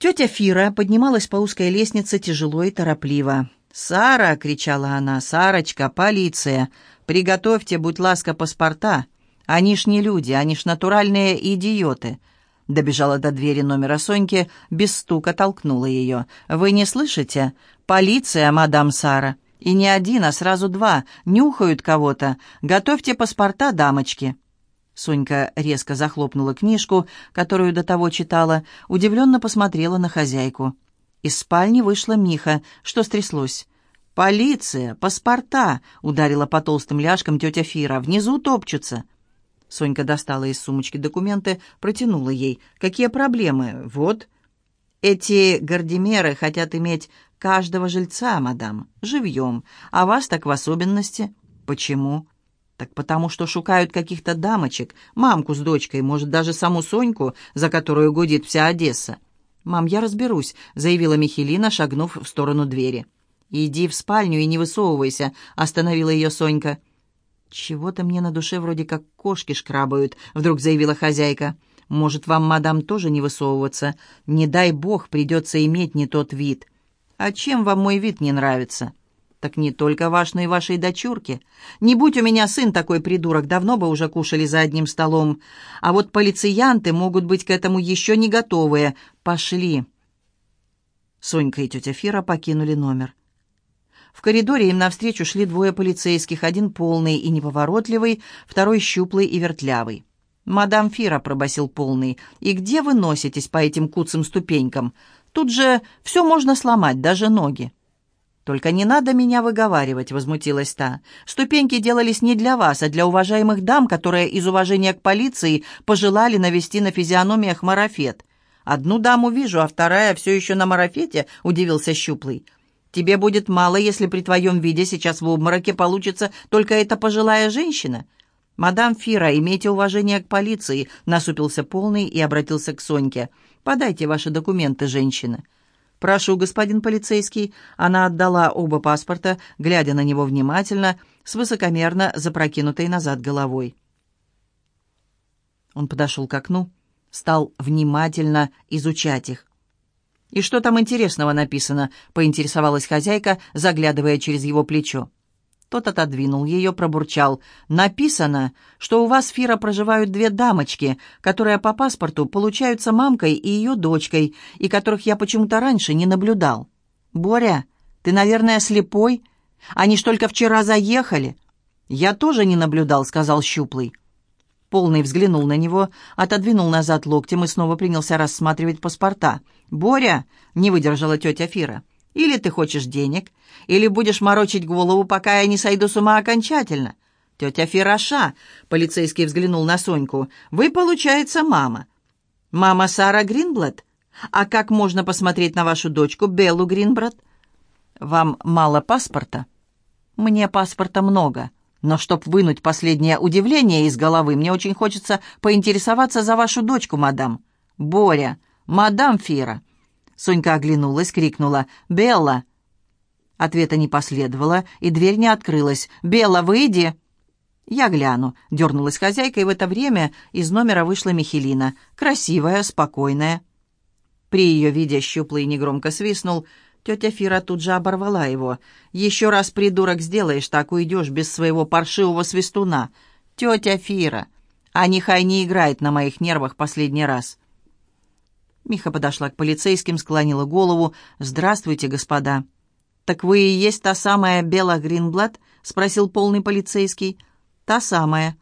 Тетя Фира поднималась по узкой лестнице тяжело и торопливо. «Сара!» — кричала она. «Сарочка, полиция! Приготовьте, будь ласка, паспорта! Они ж не люди, они ж натуральные идиоты!» Добежала до двери номера Соньки, без стука толкнула ее. «Вы не слышите? Полиция, мадам Сара! И не один, а сразу два. Нюхают кого-то. Готовьте паспорта, дамочки!» Сонька резко захлопнула книжку, которую до того читала, удивленно посмотрела на хозяйку. Из спальни вышла Миха. Что стряслось? «Полиция! Паспорта!» — ударила по толстым ляжкам тетя Фира. «Внизу топчутся!» Сонька достала из сумочки документы, протянула ей. «Какие проблемы? Вот!» «Эти гардемеры хотят иметь каждого жильца, мадам, живьем, а вас так в особенности. Почему?» Так потому что шукают каких-то дамочек, мамку с дочкой, может, даже саму Соньку, за которую гудит вся Одесса. «Мам, я разберусь», — заявила Михелина, шагнув в сторону двери. «Иди в спальню и не высовывайся», — остановила ее Сонька. «Чего-то мне на душе вроде как кошки шкрабают», — вдруг заявила хозяйка. «Может, вам, мадам, тоже не высовываться? Не дай бог, придется иметь не тот вид». «А чем вам мой вид не нравится?» Так не только ваш, но и вашей дочурки. Не будь у меня сын такой придурок, давно бы уже кушали за одним столом. А вот полициянты могут быть к этому еще не готовые. Пошли. Сонька и тетя Фира покинули номер. В коридоре им навстречу шли двое полицейских, один полный и неповоротливый, второй щуплый и вертлявый. «Мадам Фира», — пробасил полный, — «и где вы носитесь по этим куцым ступенькам? Тут же все можно сломать, даже ноги». «Только не надо меня выговаривать», — возмутилась та. «Ступеньки делались не для вас, а для уважаемых дам, которые из уважения к полиции пожелали навести на физиономиях марафет». «Одну даму вижу, а вторая все еще на марафете», — удивился Щуплый. «Тебе будет мало, если при твоем виде сейчас в обмороке получится только эта пожилая женщина». «Мадам Фира, имейте уважение к полиции», — насупился полный и обратился к Соньке. «Подайте ваши документы, женщина». «Прошу, господин полицейский». Она отдала оба паспорта, глядя на него внимательно, с высокомерно запрокинутой назад головой. Он подошел к окну, стал внимательно изучать их. «И что там интересного написано?» — поинтересовалась хозяйка, заглядывая через его плечо. Тот отодвинул ее, пробурчал. «Написано, что у вас, Фира, проживают две дамочки, которые по паспорту получаются мамкой и ее дочкой, и которых я почему-то раньше не наблюдал. Боря, ты, наверное, слепой? Они ж только вчера заехали». «Я тоже не наблюдал», — сказал Щуплый. Полный взглянул на него, отодвинул назад локтем и снова принялся рассматривать паспорта. «Боря!» — не выдержала тетя Фира. Или ты хочешь денег, или будешь морочить голову, пока я не сойду с ума окончательно. Тетя Фираша, полицейский взглянул на Соньку, вы, получается, мама. Мама Сара Гринблад? А как можно посмотреть на вашу дочку Беллу Гринбрад? Вам мало паспорта? Мне паспорта много. Но чтоб вынуть последнее удивление из головы, мне очень хочется поинтересоваться за вашу дочку, мадам. Боря, мадам Фира, Сонька оглянулась, крикнула «Белла!». Ответа не последовало, и дверь не открылась. «Белла, выйди!» «Я гляну», — дернулась хозяйка, и в это время из номера вышла Михелина. Красивая, спокойная. При ее виде щуплый негромко свистнул. Тетя Фира тут же оборвала его. «Еще раз, придурок, сделаешь так, уйдешь без своего паршивого свистуна. Тетя Фира! А нехай не играет на моих нервах последний раз». Миха подошла к полицейским, склонила голову. «Здравствуйте, господа». «Так вы и есть та самая Бела Гринблад?» — спросил полный полицейский. «Та самая».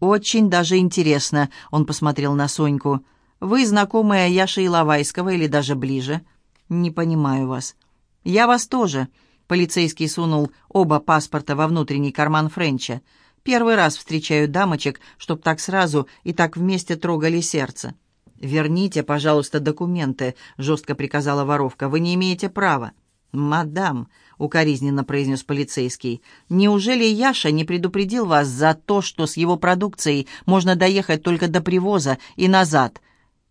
«Очень даже интересно», — он посмотрел на Соньку. «Вы знакомая Яши Иловайского или даже ближе?» «Не понимаю вас». «Я вас тоже», — полицейский сунул оба паспорта во внутренний карман Френча. «Первый раз встречаю дамочек, чтоб так сразу и так вместе трогали сердце». «Верните, пожалуйста, документы», — жестко приказала воровка. «Вы не имеете права». «Мадам», — укоризненно произнес полицейский, «неужели Яша не предупредил вас за то, что с его продукцией можно доехать только до привоза и назад?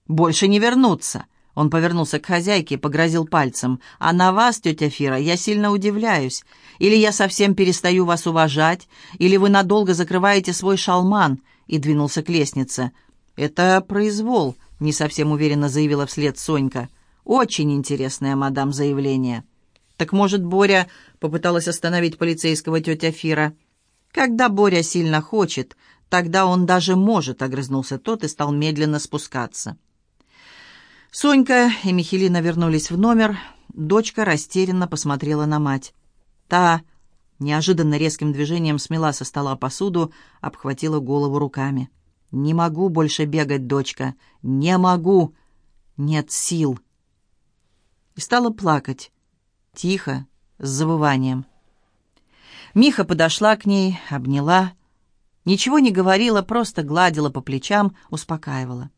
Больше не вернуться?» Он повернулся к хозяйке погрозил пальцем. «А на вас, тетя Фира, я сильно удивляюсь. Или я совсем перестаю вас уважать, или вы надолго закрываете свой шалман», и двинулся к лестнице. «Это произвол», — не совсем уверенно заявила вслед Сонька. Очень интересное, мадам, заявление. Так может, Боря попыталась остановить полицейского тетя Фира? Когда Боря сильно хочет, тогда он даже может, огрызнулся тот и стал медленно спускаться. Сонька и Михелина вернулись в номер. Дочка растерянно посмотрела на мать. Та неожиданно резким движением смела со стола посуду, обхватила голову руками. «Не могу больше бегать, дочка, не могу! Нет сил!» И стала плакать, тихо, с завыванием. Миха подошла к ней, обняла, ничего не говорила, просто гладила по плечам, успокаивала.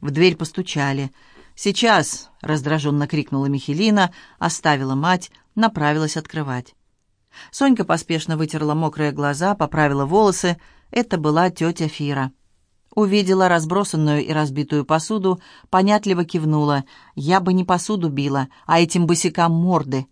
В дверь постучали — «Сейчас!» — раздраженно крикнула Михелина, оставила мать, направилась открывать. Сонька поспешно вытерла мокрые глаза, поправила волосы. Это была тетя Фира. Увидела разбросанную и разбитую посуду, понятливо кивнула. «Я бы не посуду била, а этим босикам морды».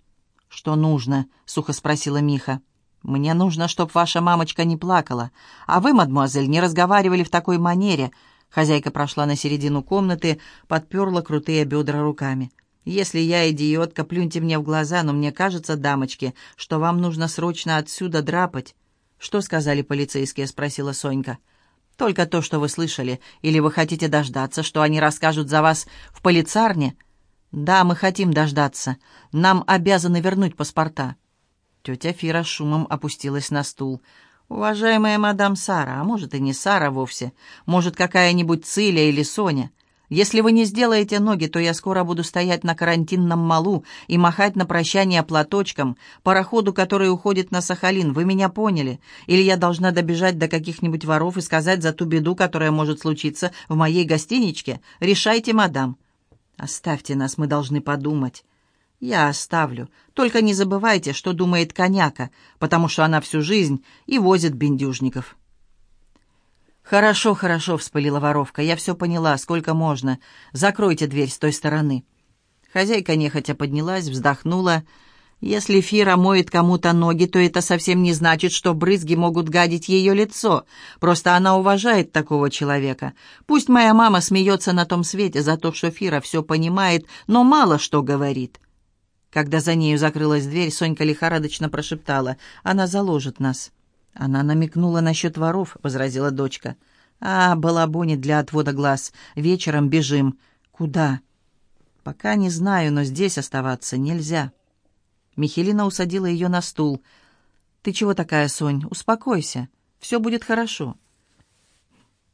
«Что нужно?» — сухо спросила Миха. «Мне нужно, чтоб ваша мамочка не плакала. А вы, мадемуазель, не разговаривали в такой манере», Хозяйка прошла на середину комнаты, подперла крутые бедра руками. «Если я идиотка, плюньте мне в глаза, но мне кажется, дамочки, что вам нужно срочно отсюда драпать». «Что сказали полицейские?» — спросила Сонька. «Только то, что вы слышали. Или вы хотите дождаться, что они расскажут за вас в полицарне?» «Да, мы хотим дождаться. Нам обязаны вернуть паспорта». Тетя Фира шумом опустилась на стул. «Уважаемая мадам Сара, а может и не Сара вовсе, может какая-нибудь Циля или Соня. Если вы не сделаете ноги, то я скоро буду стоять на карантинном малу и махать на прощание платочком, пароходу, который уходит на Сахалин. Вы меня поняли? Или я должна добежать до каких-нибудь воров и сказать за ту беду, которая может случиться в моей гостиничке? Решайте, мадам». «Оставьте нас, мы должны подумать». «Я оставлю. Только не забывайте, что думает коняка, потому что она всю жизнь и возит бендюжников». «Хорошо, хорошо», — вспылила воровка. «Я все поняла. Сколько можно? Закройте дверь с той стороны». Хозяйка нехотя поднялась, вздохнула. «Если Фира моет кому-то ноги, то это совсем не значит, что брызги могут гадить ее лицо. Просто она уважает такого человека. Пусть моя мама смеется на том свете за то, что Фира все понимает, но мало что говорит. Когда за нею закрылась дверь, Сонька лихорадочно прошептала. «Она заложит нас». «Она намекнула насчет воров», — возразила дочка. «А, балабонит для отвода глаз. Вечером бежим». «Куда?» «Пока не знаю, но здесь оставаться нельзя». Михелина усадила ее на стул. «Ты чего такая, Сонь? Успокойся. Все будет хорошо».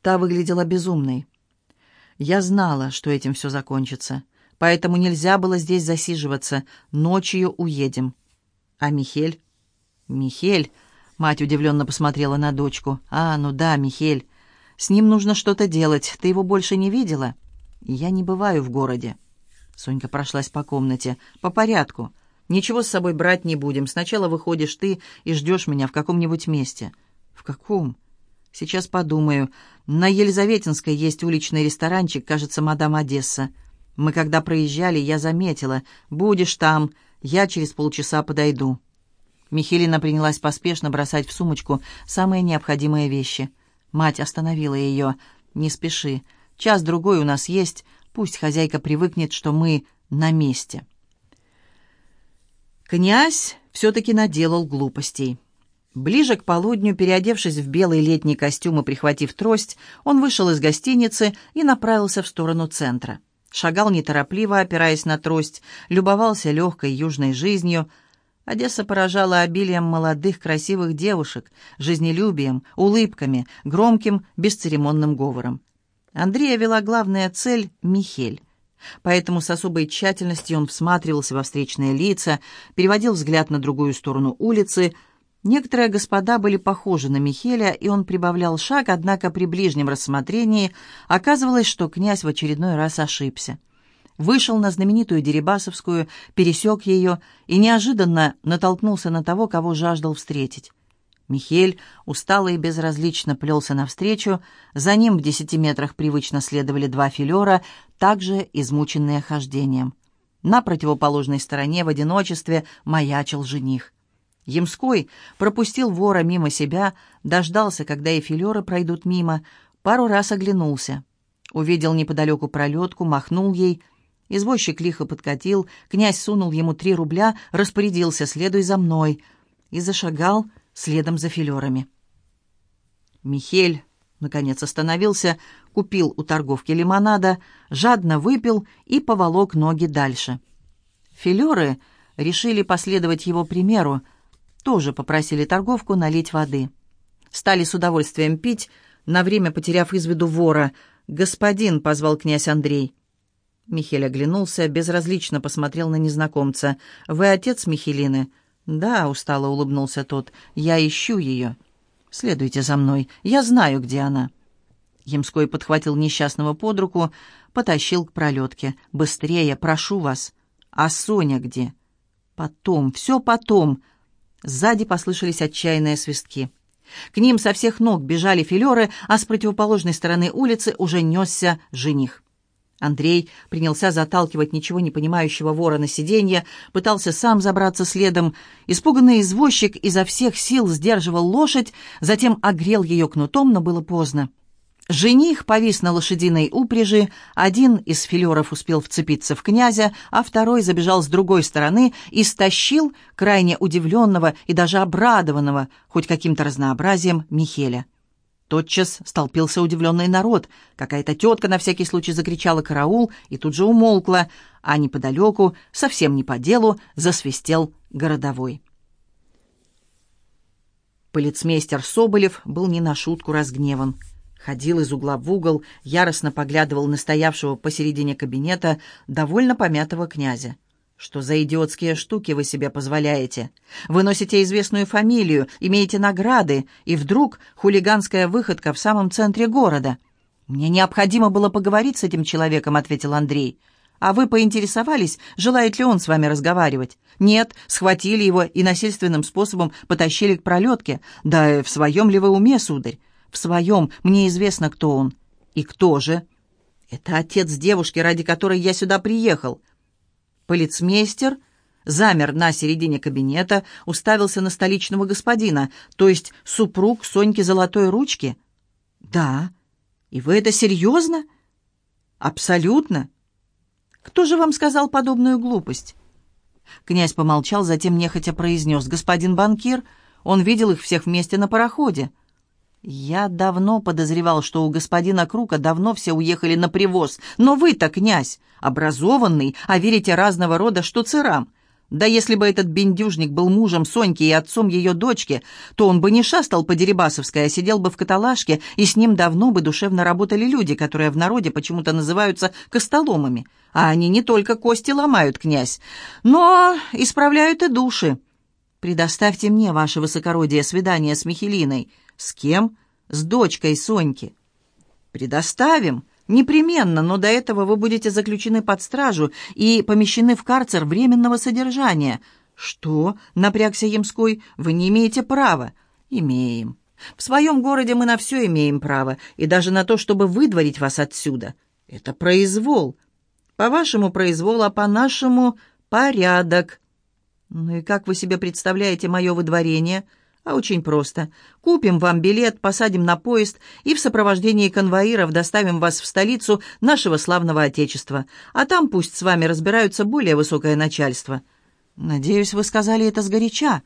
Та выглядела безумной. Я знала, что этим все закончится поэтому нельзя было здесь засиживаться. Ночью уедем». «А Михель?» «Михель?» — мать удивленно посмотрела на дочку. «А, ну да, Михель. С ним нужно что-то делать. Ты его больше не видела?» «Я не бываю в городе». Сонька прошлась по комнате. «По порядку. Ничего с собой брать не будем. Сначала выходишь ты и ждешь меня в каком-нибудь месте». «В каком?» «Сейчас подумаю. На Елизаветинской есть уличный ресторанчик, кажется, мадам Одесса. Мы когда проезжали, я заметила. Будешь там, я через полчаса подойду». Михелина принялась поспешно бросать в сумочку самые необходимые вещи. Мать остановила ее. «Не спеши. Час-другой у нас есть. Пусть хозяйка привыкнет, что мы на месте». Князь все-таки наделал глупостей. Ближе к полудню, переодевшись в белый летний костюм и прихватив трость, он вышел из гостиницы и направился в сторону центра. Шагал неторопливо, опираясь на трость, любовался легкой южной жизнью. Одесса поражала обилием молодых красивых девушек, жизнелюбием, улыбками, громким, бесцеремонным говором. Андрея вела главная цель — Михель. Поэтому с особой тщательностью он всматривался во встречные лица, переводил взгляд на другую сторону улицы — Некоторые господа были похожи на Михеля, и он прибавлял шаг, однако при ближнем рассмотрении оказывалось, что князь в очередной раз ошибся. Вышел на знаменитую Дерибасовскую, пересек ее и неожиданно натолкнулся на того, кого жаждал встретить. Михель устало и безразлично плелся навстречу, за ним в десяти метрах привычно следовали два филера, также измученные хождением. На противоположной стороне в одиночестве маячил жених. Ямской пропустил вора мимо себя, дождался, когда и филеры пройдут мимо, пару раз оглянулся. Увидел неподалеку пролетку, махнул ей. Извозчик лихо подкатил, князь сунул ему три рубля, распорядился «следуй за мной» и зашагал следом за филерами. Михель, наконец, остановился, купил у торговки лимонада, жадно выпил и поволок ноги дальше. Филеры решили последовать его примеру, тоже попросили торговку налить воды. Стали с удовольствием пить, на время потеряв из виду вора. «Господин», — позвал князь Андрей. Михель оглянулся, безразлично посмотрел на незнакомца. «Вы отец Михелины?» «Да», — устало улыбнулся тот, — «я ищу ее». «Следуйте за мной, я знаю, где она». Ямской подхватил несчастного под руку, потащил к пролетке. «Быстрее, прошу вас». «А Соня где?» «Потом, все потом». Сзади послышались отчаянные свистки. К ним со всех ног бежали филеры, а с противоположной стороны улицы уже несся жених. Андрей принялся заталкивать ничего не понимающего вора на сиденье, пытался сам забраться следом. Испуганный извозчик изо всех сил сдерживал лошадь, затем огрел ее кнутом, но было поздно. Жених повис на лошадиной упряжи, один из филеров успел вцепиться в князя, а второй забежал с другой стороны и стащил крайне удивленного и даже обрадованного хоть каким-то разнообразием Михеля. Тотчас столпился удивленный народ. Какая-то тетка на всякий случай закричала «караул» и тут же умолкла, а неподалеку, совсем не по делу, засвистел городовой. Полицмейстер Соболев был не на шутку разгневан. Ходил из угла в угол, яростно поглядывал на стоявшего посередине кабинета довольно помятого князя. «Что за идиотские штуки вы себе позволяете? Вы носите известную фамилию, имеете награды, и вдруг хулиганская выходка в самом центре города». «Мне необходимо было поговорить с этим человеком», — ответил Андрей. «А вы поинтересовались, желает ли он с вами разговаривать?» «Нет, схватили его и насильственным способом потащили к пролетке. Да в своем ли вы уме, сударь? В своем, мне известно, кто он». «И кто же?» «Это отец девушки, ради которой я сюда приехал». Полицмейстер замер на середине кабинета, уставился на столичного господина, то есть супруг Соньки Золотой Ручки. «Да. И вы это серьезно?» «Абсолютно. Кто же вам сказал подобную глупость?» Князь помолчал, затем нехотя произнес. «Господин банкир, он видел их всех вместе на пароходе». «Я давно подозревал, что у господина Крука давно все уехали на привоз. Но вы-то, князь, образованный, а верите разного рода штуцерам. Да если бы этот бендюжник был мужем Соньки и отцом ее дочки, то он бы не шастал по Дерибасовской, а сидел бы в каталажке, и с ним давно бы душевно работали люди, которые в народе почему-то называются костоломами. А они не только кости ломают, князь, но исправляют и души. Предоставьте мне, ваше высокородие, свидание с Михелиной». «С кем?» «С дочкой Соньки». «Предоставим. Непременно, но до этого вы будете заключены под стражу и помещены в карцер временного содержания». «Что?» — напрягся Ямской. «Вы не имеете права». «Имеем. В своем городе мы на все имеем право, и даже на то, чтобы выдворить вас отсюда. Это произвол. По-вашему произвол, а по-нашему порядок». «Ну и как вы себе представляете мое выдворение?» А очень просто. Купим вам билет, посадим на поезд и в сопровождении конвоиров доставим вас в столицу нашего славного Отечества. А там пусть с вами разбираются более высокое начальство. Надеюсь, вы сказали это сгоряча.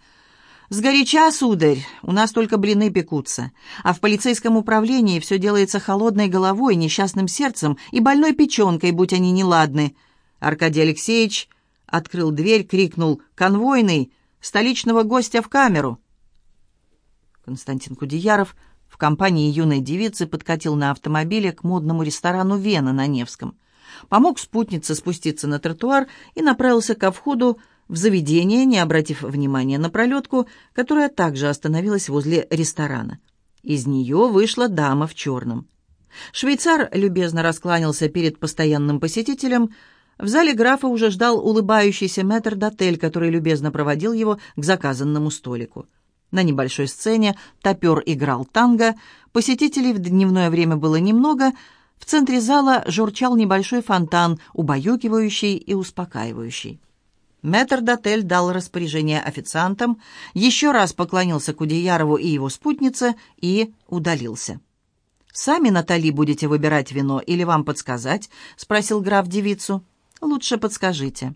Сгоряча, сударь, у нас только блины пекутся. А в полицейском управлении все делается холодной головой, несчастным сердцем и больной печенкой, будь они неладны. Аркадий Алексеевич открыл дверь, крикнул «Конвойный! Столичного гостя в камеру!» Константин Кудеяров в компании юной девицы подкатил на автомобиле к модному ресторану «Вена» на Невском. Помог спутнице спуститься на тротуар и направился ко входу в заведение, не обратив внимания на пролетку, которая также остановилась возле ресторана. Из нее вышла дама в черном. Швейцар любезно раскланялся перед постоянным посетителем. В зале графа уже ждал улыбающийся мэтр-дотель, который любезно проводил его к заказанному столику. На небольшой сцене топер играл танго, посетителей в дневное время было немного, в центре зала журчал небольшой фонтан, убаюкивающий и успокаивающий. Мэтр Дотель дал распоряжение официантам, еще раз поклонился Кудеярову и его спутнице и удалился. «Сами, Натали, будете выбирать вино или вам подсказать?» — спросил граф девицу. «Лучше подскажите».